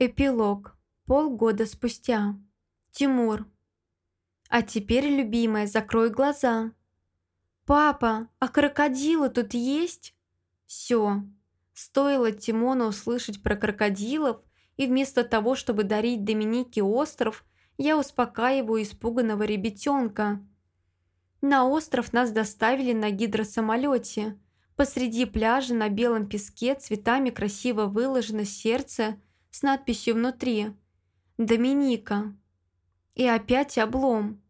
Эпилог. Полгода спустя. Тимур. А теперь, любимая, закрой глаза. Папа, а крокодилы тут есть? Все. Стоило Тимону услышать про крокодилов, и вместо того, чтобы дарить Доминике остров, я успокаиваю испуганного ребятенка. На остров нас доставили на гидросамолете. Посреди пляжа на белом песке цветами красиво выложено сердце – с надписью внутри «Доминика». И опять облом.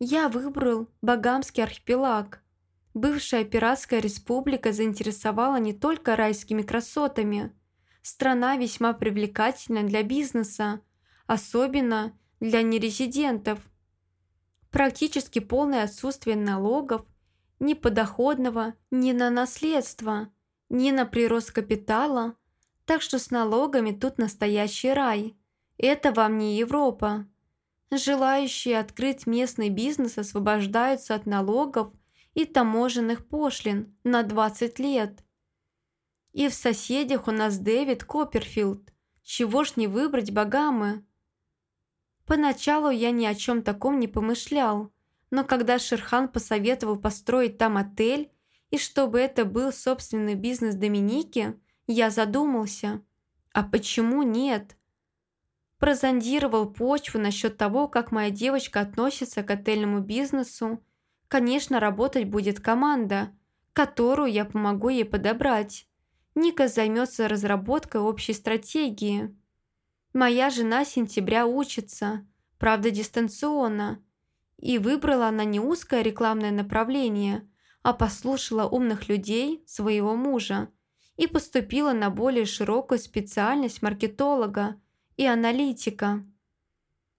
Я выбрал Багамский архипелаг. Бывшая пиратская республика заинтересовала не только райскими красотами. Страна весьма привлекательна для бизнеса, особенно для нерезидентов. Практически полное отсутствие налогов ни подоходного, ни на наследство, ни на прирост капитала – так что с налогами тут настоящий рай. Это вам не Европа. Желающие открыть местный бизнес освобождаются от налогов и таможенных пошлин на 20 лет. И в соседях у нас Дэвид Копперфилд. Чего ж не выбрать Багамы? Поначалу я ни о чем таком не помышлял, но когда Шерхан посоветовал построить там отель, и чтобы это был собственный бизнес Доминики – я задумался, а почему нет? Прозондировал почву насчет того, как моя девочка относится к отельному бизнесу. Конечно, работать будет команда, которую я помогу ей подобрать. Ника займется разработкой общей стратегии. Моя жена с сентября учится, правда дистанционно. И выбрала она не узкое рекламное направление, а послушала умных людей своего мужа и поступила на более широкую специальность маркетолога и аналитика.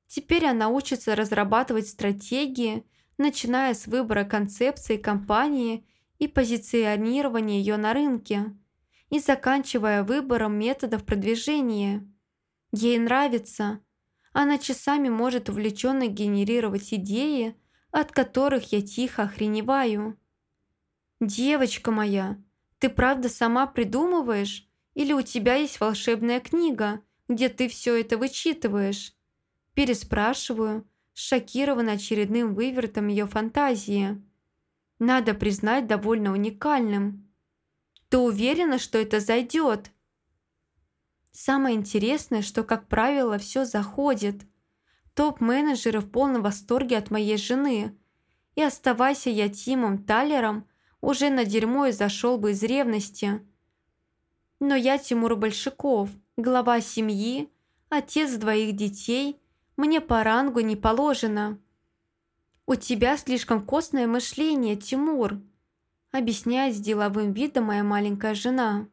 Теперь она учится разрабатывать стратегии, начиная с выбора концепции компании и позиционирования ее на рынке, и заканчивая выбором методов продвижения. Ей нравится. Она часами может увлеченно генерировать идеи, от которых я тихо охреневаю. «Девочка моя, ты правда сама придумываешь? Или у тебя есть волшебная книга, где ты все это вычитываешь?» Переспрашиваю, шокирована очередным вывертом ее фантазии. Надо признать, довольно уникальным. «Ты уверена, что это зайдет?» Самое интересное, что, как правило, все заходит. Топ-менеджеры в полном восторге от моей жены. И оставайся я Тимом Талером, уже на дерьмо и зашел бы из ревности. Но я Тимур Большаков, глава семьи, отец двоих детей, мне по рангу не положено. «У тебя слишком костное мышление, Тимур», объясняет с деловым видом моя маленькая жена.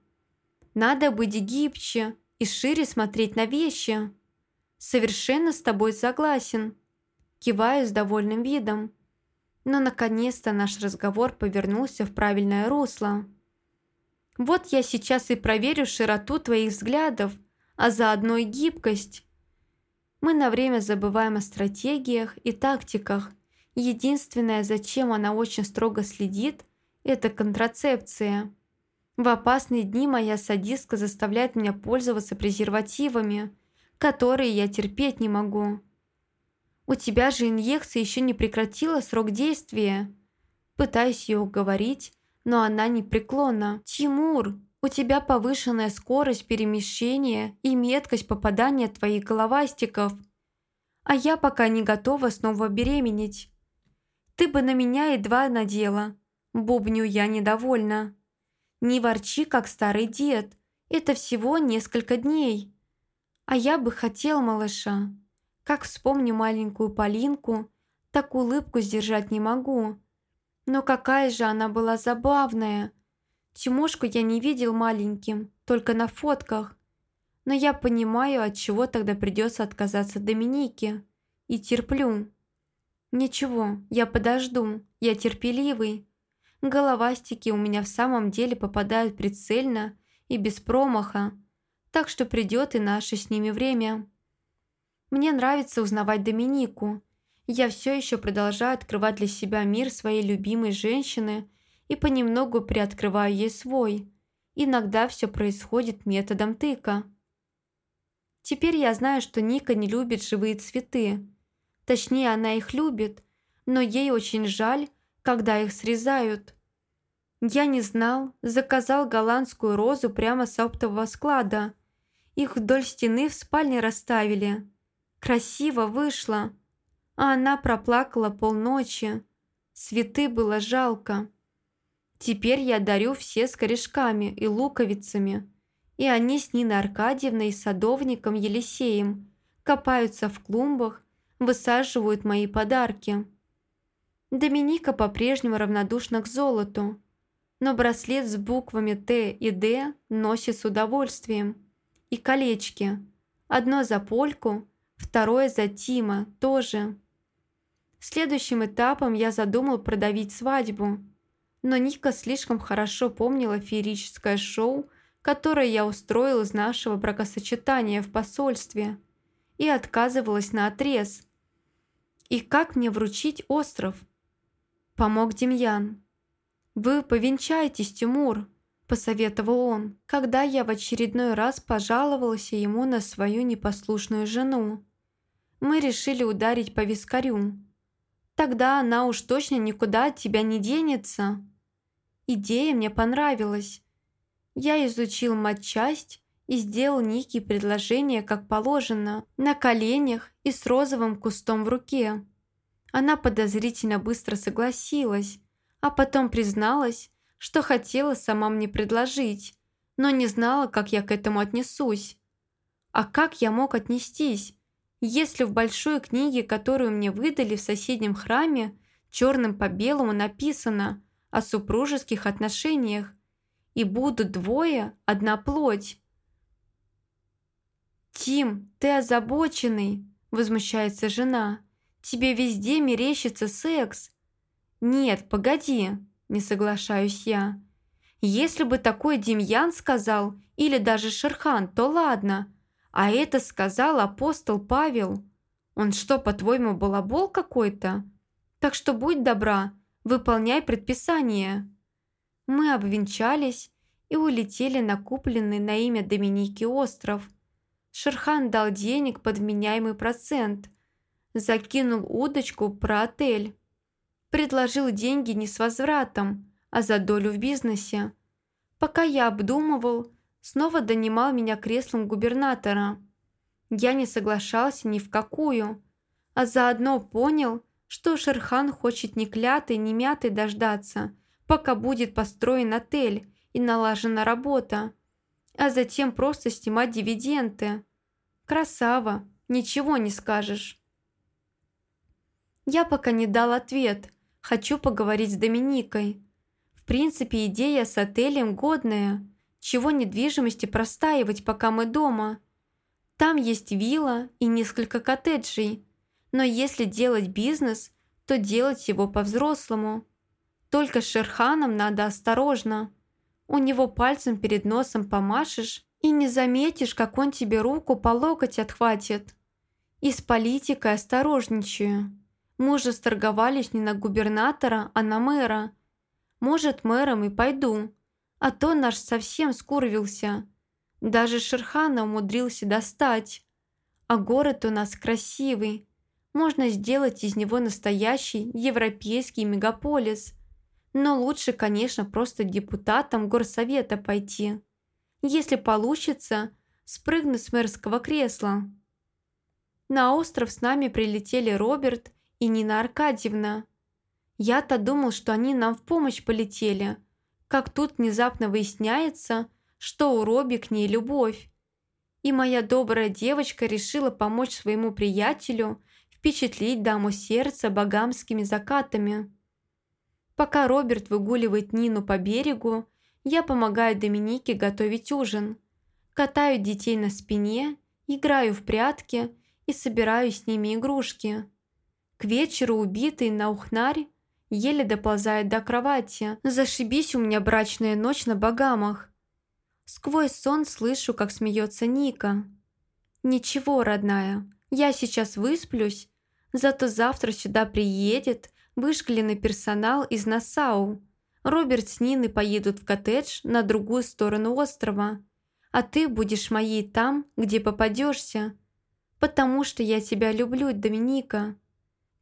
«Надо быть гибче и шире смотреть на вещи». «Совершенно с тобой согласен», киваю с довольным видом. Но наконец-то наш разговор повернулся в правильное русло. «Вот я сейчас и проверю широту твоих взглядов, а заодно и гибкость». Мы на время забываем о стратегиях и тактиках. Единственное, зачем она очень строго следит, это контрацепция. В опасные дни моя садистка заставляет меня пользоваться презервативами, которые я терпеть не могу. «У тебя же инъекция еще не прекратила срок действия». Пытаюсь ее уговорить, но она непреклонна. «Тимур, у тебя повышенная скорость перемещения и меткость попадания твоих головастиков. А я пока не готова снова беременеть. Ты бы на меня едва надела». Бубню я недовольна. «Не ворчи, как старый дед. Это всего несколько дней. А я бы хотел малыша». Как вспомню маленькую Полинку, так улыбку сдержать не могу. Но какая же она была забавная. Тимошку я не видел маленьким, только на фотках. Но я понимаю, от чего тогда придется отказаться Доминике. И терплю. Ничего, я подожду, я терпеливый. Головастики у меня в самом деле попадают прицельно и без промаха, так что придет и наше с ними время. Мне нравится узнавать Доминику. Я все еще продолжаю открывать для себя мир своей любимой женщины и понемногу приоткрываю ей свой. Иногда все происходит методом тыка. Теперь я знаю, что Ника не любит живые цветы. Точнее, она их любит, но ей очень жаль, когда их срезают. Я не знал, заказал голландскую розу прямо с оптового склада. Их вдоль стены в спальне расставили. Красиво вышло. А она проплакала полночи. Цветы было жалко. Теперь я дарю все с корешками и луковицами. И они с Ниной Аркадьевной и садовником Елисеем копаются в клумбах, высаживают мои подарки. Доминика по-прежнему равнодушна к золоту, но браслет с буквами Т и Д носит с удовольствием. И колечки. Одно за Польку, второе за Тима тоже. Следующим этапом я задумал продавить свадьбу. Но Ника слишком хорошо помнила феерическое шоу, которое я устроил из нашего бракосочетания в посольстве, и отказывалась на отрез. И как мне вручить остров? Помог Демьян. «Вы повенчаетесь, Тимур», – посоветовал он, когда я в очередной раз пожаловалась ему на свою непослушную жену. Мы решили ударить по вискарю. Тогда она уж точно никуда от тебя не денется. Идея мне понравилась. Я изучил матчасть и сделал Нике предложение, как положено, на коленях и с розовым кустом в руке. Она подозрительно быстро согласилась, а потом призналась, что хотела сама мне предложить, но не знала, как я к этому отнесусь. А как я мог отнестись, если в большой книге, которую мне выдали в соседнем храме, черным по белому написано о супружеских отношениях, и будут двое, одна плоть. «Тим, ты озабоченный», – возмущается жена. «Тебе везде мерещится секс». «Нет, погоди», – не соглашаюсь я. «Если бы такой Демьян сказал, или даже Шерхан, то ладно, а это сказал апостол Павел. Он что, по-твоему, балабол какой-то? Так что будь добра, выполняй предписание». Мы обвенчались и улетели на купленный на имя Доминики остров. Шерхан дал денег под вменяемый процент, закинул удочку про отель. Предложил деньги не с возвратом, а за долю в бизнесе. Пока я обдумывал, снова донимал меня креслом губернатора. Я не соглашался ни в какую, а заодно понял, что Шерхан хочет ни клятой, ни мятой дождаться, пока будет построен отель и налажена работа, а затем просто снимать дивиденды. Красава, ничего не скажешь. Я пока не дал ответ, хочу поговорить с Доминикой. В принципе, идея с отелем годная – чего недвижимости простаивать, пока мы дома. Там есть вилла и несколько коттеджей. Но если делать бизнес, то делать его по-взрослому. Только с Шерханом надо осторожно. У него пальцем перед носом помашешь и не заметишь, как он тебе руку по локоть отхватит. И с политикой осторожничаю. Мы уже сторговались не на губернатора, а на мэра. Может, мэром и пойду. А то наш совсем скурвился. Даже Шерхана умудрился достать. А город у нас красивый. Можно сделать из него настоящий европейский мегаполис. Но лучше, конечно, просто депутатом горсовета пойти. Если получится, спрыгну с мэрского кресла. На остров с нами прилетели Роберт и Нина Аркадьевна. Я-то думал, что они нам в помощь полетели – как тут внезапно выясняется, что у Робби к ней любовь. И моя добрая девочка решила помочь своему приятелю впечатлить даму сердца богамскими закатами. Пока Роберт выгуливает Нину по берегу, я помогаю Доминике готовить ужин. Катаю детей на спине, играю в прятки и собираю с ними игрушки. К вечеру убитый на ухнарь еле доползает до кровати. Зашибись у меня брачная ночь на Багамах. Сквозь сон слышу, как смеется Ника. «Ничего, родная, я сейчас высплюсь, зато завтра сюда приедет вышкаленный персонал из Насау. Роберт с Ниной поедут в коттедж на другую сторону острова, а ты будешь моей там, где попадешься, потому что я тебя люблю, Доминика.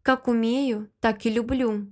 Как умею, так и люблю.